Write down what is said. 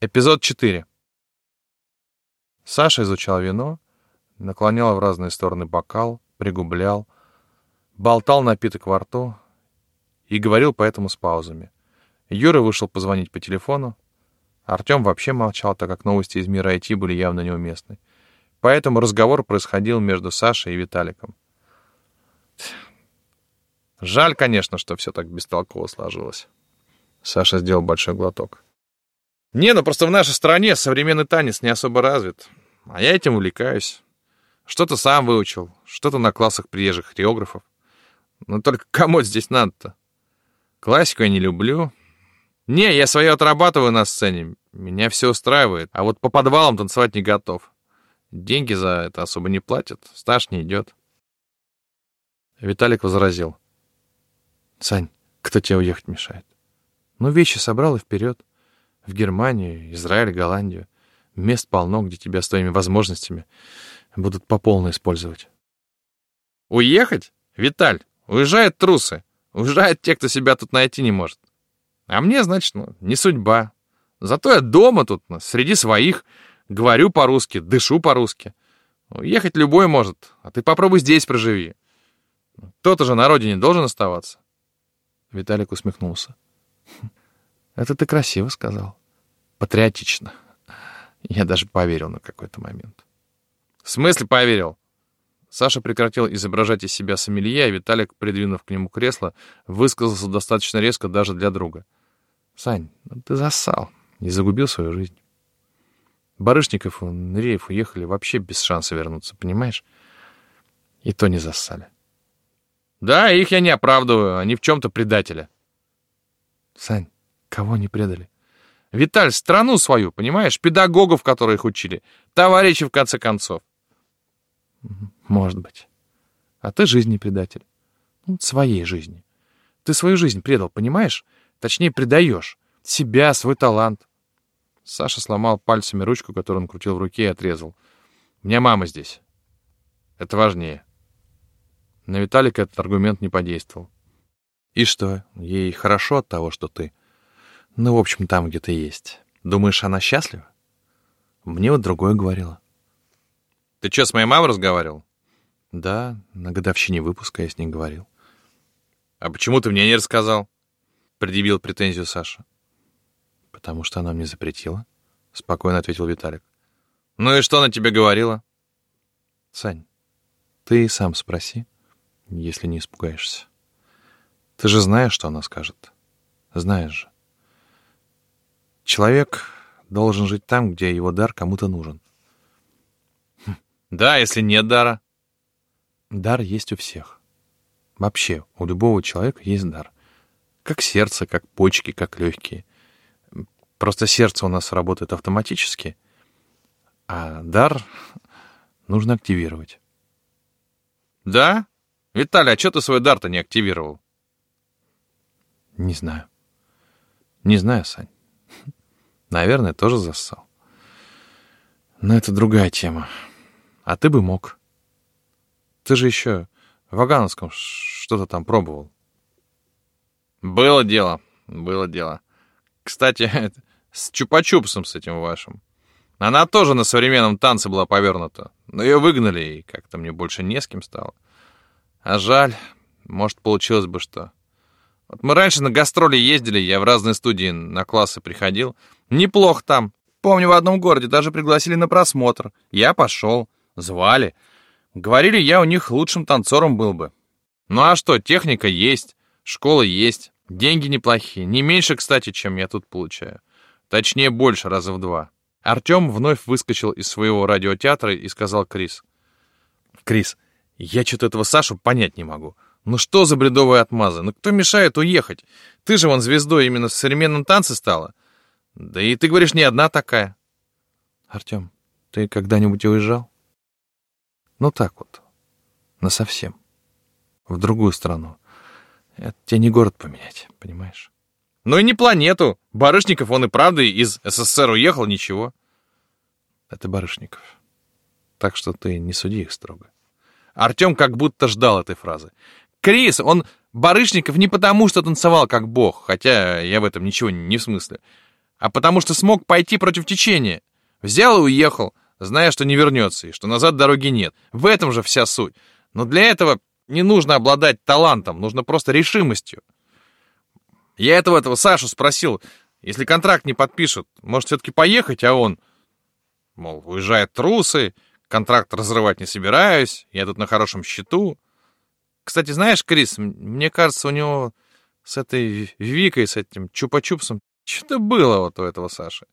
Эпизод 4. Саша изучал вино, наклонял в разные стороны бокал, пригублял, болтал напиток во рту и говорил поэтому с паузами. Юра вышел позвонить по телефону. Артем вообще молчал, так как новости из мира IT были явно неуместны. Поэтому разговор происходил между Сашей и Виталиком. Жаль, конечно, что все так бестолково сложилось. Саша сделал большой глоток. Не, ну просто в нашей стране современный танец не особо развит. А я этим увлекаюсь. Что-то сам выучил, что-то на классах приезжих хореографов. Но только кому здесь надо-то? Классику я не люблю. Не, я свое отрабатываю на сцене. Меня все устраивает. А вот по подвалам танцевать не готов. Деньги за это особо не платят. Стаж не идет. Виталик возразил. Сань, кто тебе уехать мешает? Ну, вещи собрал и вперед в Германию, Израиль, Голландию. Мест полно, где тебя с твоими возможностями будут по полной использовать. Уехать? Виталь, уезжают трусы. Уезжают те, кто себя тут найти не может. А мне, значит, ну, не судьба. Зато я дома тут, ну, среди своих, говорю по-русски, дышу по-русски. Уехать любой может, а ты попробуй здесь проживи. Кто-то же на родине должен оставаться. Виталик усмехнулся. Это ты красиво сказал. Патриотично. Я даже поверил на какой-то момент. В смысле поверил? Саша прекратил изображать из себя сомелье, а Виталик, придвинув к нему кресло, высказался достаточно резко даже для друга. «Сань, ну ты засал и загубил свою жизнь. Барышников и Нуреев уехали вообще без шанса вернуться, понимаешь? И то не зассали. Да, их я не оправдываю, они в чем-то предатели. Сань, Кого не предали? Виталь, страну свою, понимаешь? Педагогов, которые их учили. Товарищи, в конце концов. Может быть. А ты жизни предатель. Ну, своей жизни. Ты свою жизнь предал, понимаешь? Точнее, предаешь. Себя, свой талант. Саша сломал пальцами ручку, которую он крутил в руке, и отрезал. У меня мама здесь. Это важнее. На Виталика этот аргумент не подействовал. И что, ей хорошо от того, что ты ну, в общем, там где-то есть. Думаешь, она счастлива? Мне вот другое говорила. Ты что, с моей мамой разговаривал? Да, на годовщине выпуска я с ней говорил. А почему ты мне не рассказал? Предъявил претензию Саша. Потому что она мне запретила, спокойно ответил Виталик. Ну и что она тебе говорила? Сань, ты сам спроси, если не испугаешься. Ты же знаешь, что она скажет. Знаешь же. Человек должен жить там, где его дар кому-то нужен. Хм. Да, если нет дара. Дар есть у всех. Вообще, у любого человека есть дар. Как сердце, как почки, как легкие. Просто сердце у нас работает автоматически, а дар нужно активировать. Да? Виталий, а что ты свой дар-то не активировал? Не знаю. Не знаю, Сань. Наверное, тоже зассал. Но это другая тема. А ты бы мог. Ты же еще в Вагановском что-то там пробовал. Было дело, было дело. Кстати, с Чупа-Чупсом с этим вашим. Она тоже на современном танце была повернута. Но ее выгнали, и как-то мне больше не с кем стало. А жаль, может, получилось бы что. Вот мы раньше на гастроли ездили, я в разные студии на классы приходил — Неплохо там. Помню, в одном городе даже пригласили на просмотр. Я пошел. Звали. Говорили, я у них лучшим танцором был бы. Ну а что, техника есть, школа есть, деньги неплохие. Не меньше, кстати, чем я тут получаю. Точнее, больше, раза в два. Артем вновь выскочил из своего радиотеатра и сказал Крис. «Крис, я что-то этого Сашу понять не могу. Ну что за бредовые отмазы? Ну кто мешает уехать? Ты же вон звездой именно в современном танце стала. Да и ты говоришь, не одна такая. Артем, ты когда-нибудь уезжал? Ну так вот, насовсем. В другую страну. Это тебе не город поменять, понимаешь? Ну и не планету. Барышников, он и правда из СССР уехал, ничего. Это Барышников. Так что ты не суди их строго. Артем как будто ждал этой фразы. Крис, он Барышников не потому, что танцевал как бог, хотя я в этом ничего не в смысле а потому что смог пойти против течения. Взял и уехал, зная, что не вернется и что назад дороги нет. В этом же вся суть. Но для этого не нужно обладать талантом, нужно просто решимостью. Я этого этого Сашу спросил, если контракт не подпишут, может все-таки поехать, а он, мол, уезжает трусы, контракт разрывать не собираюсь, я тут на хорошем счету. Кстати, знаешь, Крис, мне кажется, у него с этой Викой, с этим Чупа-Чупсом, что-то было вот у этого Саши.